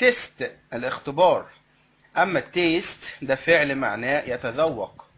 تيست الاختبار. أما التيست ده فعل معناه يتذوق.